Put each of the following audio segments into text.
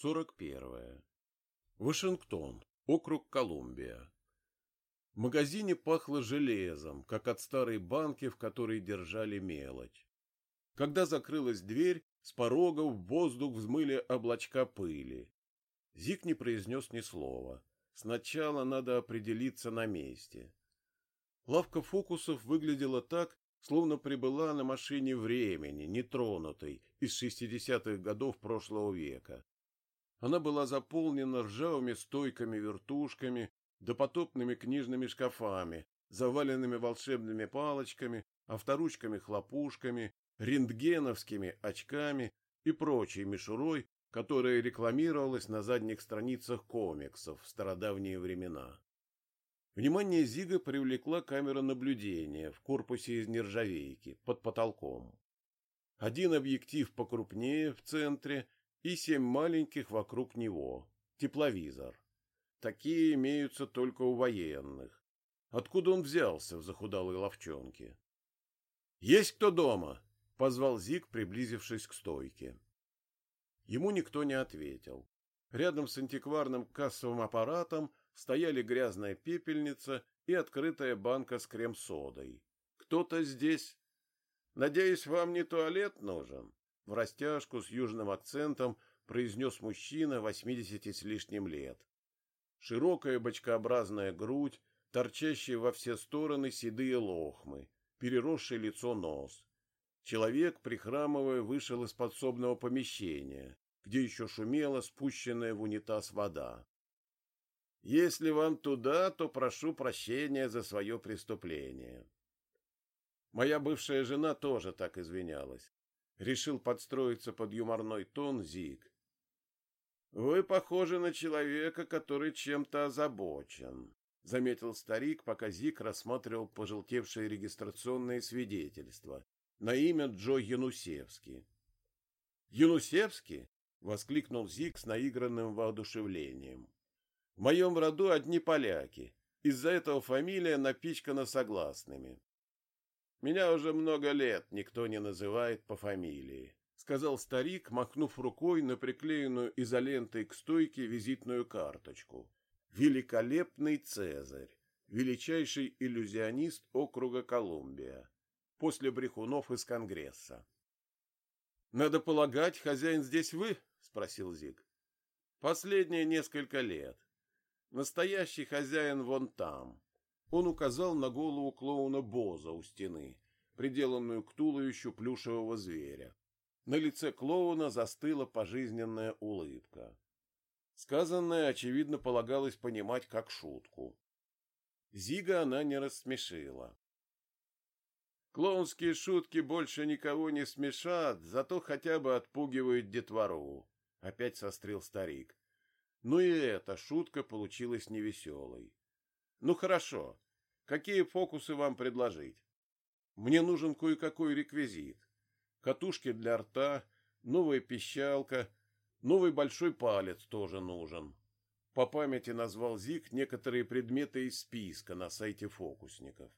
41. Вашингтон, округ Колумбия. В магазине пахло железом, как от старой банки, в которой держали мелочь. Когда закрылась дверь, с порога в воздух взмыли облачка пыли. Зик не произнес ни слова. Сначала надо определиться на месте. Лавка фокусов выглядела так, словно прибыла на машине времени, нетронутой, из шестидесятых годов прошлого века. Она была заполнена ржавыми стойками-вертушками, допотопными книжными шкафами, заваленными волшебными палочками, авторучками-хлопушками, рентгеновскими очками и прочей мишурой, которая рекламировалась на задних страницах комиксов в стародавние времена. Внимание Зига привлекла камера наблюдения в корпусе из нержавейки под потолком. Один объектив покрупнее в центре и семь маленьких вокруг него. Тепловизор. Такие имеются только у военных. Откуда он взялся в захудалой ловчонке? — Есть кто дома? — позвал Зиг, приблизившись к стойке. Ему никто не ответил. Рядом с антикварным кассовым аппаратом стояли грязная пепельница и открытая банка с крем-содой. Кто-то здесь? Надеюсь, вам не туалет нужен? В растяжку с южным акцентом произнес мужчина восьмидесяти с лишним лет. Широкая бочкообразная грудь, торчащие во все стороны седые лохмы, переросший лицо нос. Человек, прихрамывая, вышел из подсобного помещения, где еще шумела спущенная в унитаз вода. Если вам туда, то прошу прощения за свое преступление. Моя бывшая жена тоже так извинялась. Решил подстроиться под юморной тон Зиг. Вы похожи на человека, который чем-то озабочен, заметил старик, пока Зиг рассматривал пожелтевшие регистрационные свидетельства на имя Джо Янусевский. Янусевский? воскликнул Зиг с наигранным воодушевлением. В моем роду одни поляки. Из-за этого фамилия напичкана согласными. Меня уже много лет никто не называет по фамилии, сказал старик, махнув рукой на приклеенную изолентой к стойке визитную карточку. Великолепный Цезарь, величайший иллюзионист округа Колумбия, после брехунов из Конгресса. Надо полагать, хозяин здесь вы? спросил Зиг. Последние несколько лет. Настоящий хозяин вон там. Он указал на голову клоуна Боза у стены, приделанную к туловищу плюшевого зверя. На лице клоуна застыла пожизненная улыбка. Сказанное, очевидно, полагалось понимать как шутку. Зига она не рассмешила. Клоунские шутки больше никого не смешат, зато хотя бы отпугивают детвору. Опять сострил старик. Ну и эта шутка получилась невеселой. Ну хорошо. Какие фокусы вам предложить? Мне нужен кое-какой реквизит. Катушки для рта, новая пищалка, новый большой палец тоже нужен. По памяти назвал Зик некоторые предметы из списка на сайте фокусников.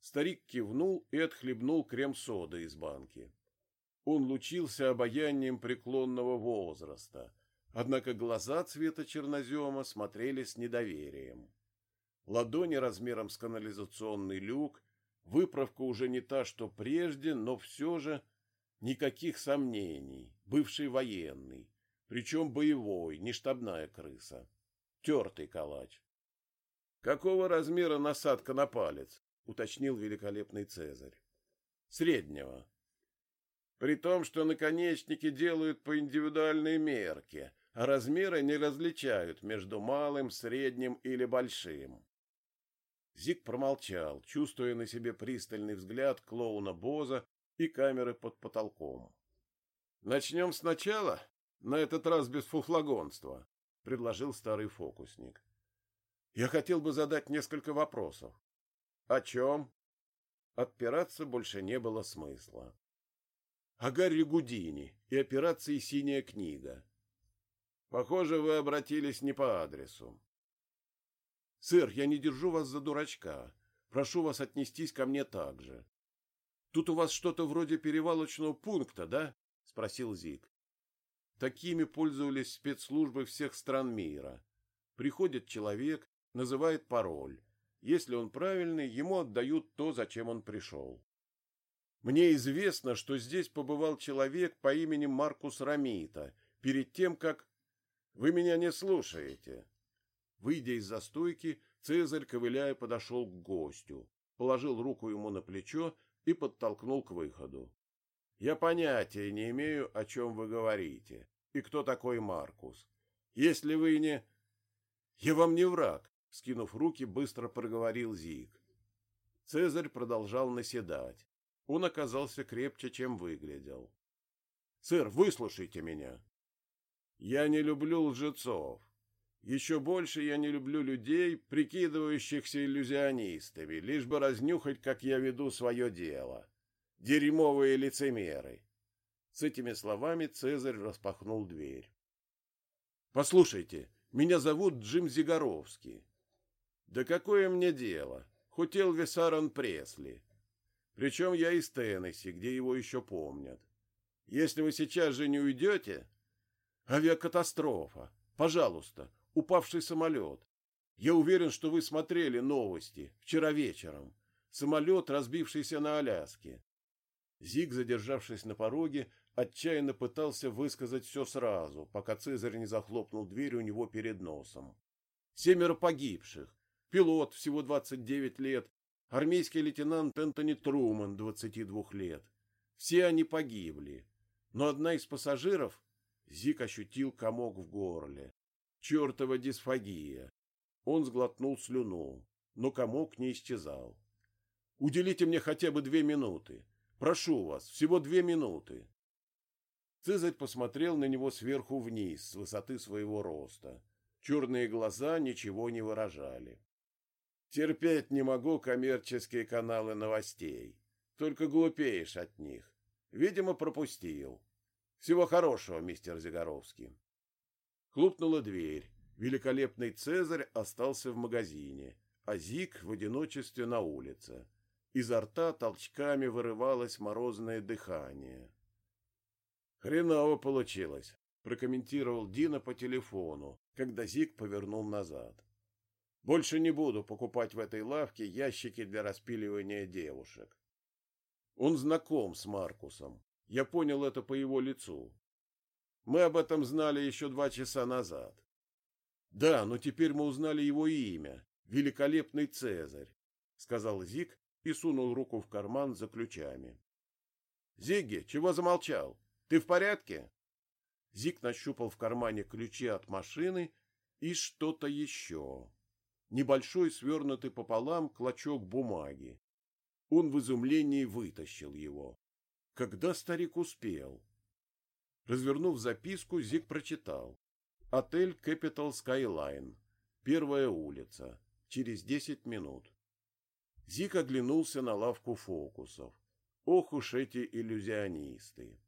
Старик кивнул и отхлебнул крем-соды из банки. Он лучился обаянием преклонного возраста, однако глаза цвета чернозема смотрели с недоверием ладони размером с канализационный люк, выправка уже не та, что прежде, но все же никаких сомнений, бывший военный, причем боевой, не штабная крыса, тертый калач. Какого размера насадка на палец? уточнил великолепный Цезарь. Среднего. При том, что наконечники делают по индивидуальной мерке, а размеры не различают между малым, средним или большим. Зик промолчал, чувствуя на себе пристальный взгляд клоуна Боза и камеры под потолком. Начнем сначала, на этот раз без фуфлагонства, предложил старый фокусник. Я хотел бы задать несколько вопросов. О чем? Отпираться больше не было смысла. О Гарри Гудини и операции «Синяя книга». Похоже, вы обратились не по адресу. Сэр, я не держу вас за дурачка. Прошу вас отнестись ко мне так же. Тут у вас что-то вроде перевалочного пункта, да? спросил Зик. Такими пользовались спецслужбы всех стран мира. Приходит человек, называет пароль. Если он правильный, ему отдают то, зачем он пришел. Мне известно, что здесь побывал человек по имени Маркус Рамита, перед тем, как... Вы меня не слушаете. Выйдя из застойки, Цезарь, ковыляя, подошел к гостю, положил руку ему на плечо и подтолкнул к выходу. Я понятия не имею, о чем вы говорите, и кто такой Маркус. Если вы не... Я вам не враг, скинув руки, быстро проговорил Зиг. Цезарь продолжал наседать. Он оказался крепче, чем выглядел. Сэр, выслушайте меня. Я не люблю лжецов. Еще больше я не люблю людей, прикидывающихся иллюзионистами, лишь бы разнюхать, как я веду свое дело. Дерьмовые лицемеры. С этими словами Цезарь распахнул дверь. Послушайте, меня зовут Джим Зигаровский. Да какое мне дело? Хоть Элвис Пресли. Причем я из Теннесси, где его еще помнят. Если вы сейчас же не уйдете... Авиакатастрофа. Пожалуйста, упавший самолет. Я уверен, что вы смотрели новости вчера вечером. Самолет, разбившийся на Аляске. Зиг, задержавшись на пороге, отчаянно пытался высказать все сразу, пока Цезарь не захлопнул дверь у него перед носом. Семеро погибших. Пилот, всего 29 лет, армейский лейтенант Энтони Труман, 22 лет. Все они погибли. Но одна из пассажиров... Зик ощутил комок в горле. Чертова дисфагия. Он сглотнул слюну, но комок не исчезал. Уделите мне хотя бы две минуты. Прошу вас, всего две минуты. Цезарь посмотрел на него сверху вниз, с высоты своего роста. Черные глаза ничего не выражали. Терпеть не могу коммерческие каналы новостей. Только глупеешь от них. Видимо, пропустил. Всего хорошего, мистер Зигоровский. Хлопнула дверь. Великолепный Цезарь остался в магазине, а Зик в одиночестве на улице. Изо рта толчками вырывалось морозное дыхание. «Хреново получилось», — прокомментировал Дина по телефону, когда Зик повернул назад. «Больше не буду покупать в этой лавке ящики для распиливания девушек». Он знаком с Маркусом. Я понял это по его лицу. Мы об этом знали еще два часа назад. Да, но теперь мы узнали его имя. Великолепный Цезарь, сказал Зиг и сунул руку в карман за ключами. Зиги, чего замолчал? Ты в порядке? Зиг нащупал в кармане ключи от машины и что-то еще. Небольшой свернутый пополам клочок бумаги. Он в изумлении вытащил его. Когда старик успел? Развернув записку, Зиг прочитал. Отель Capital Skyline. Первая улица. Через десять минут. Зик оглянулся на лавку фокусов. Ох уж эти иллюзионисты!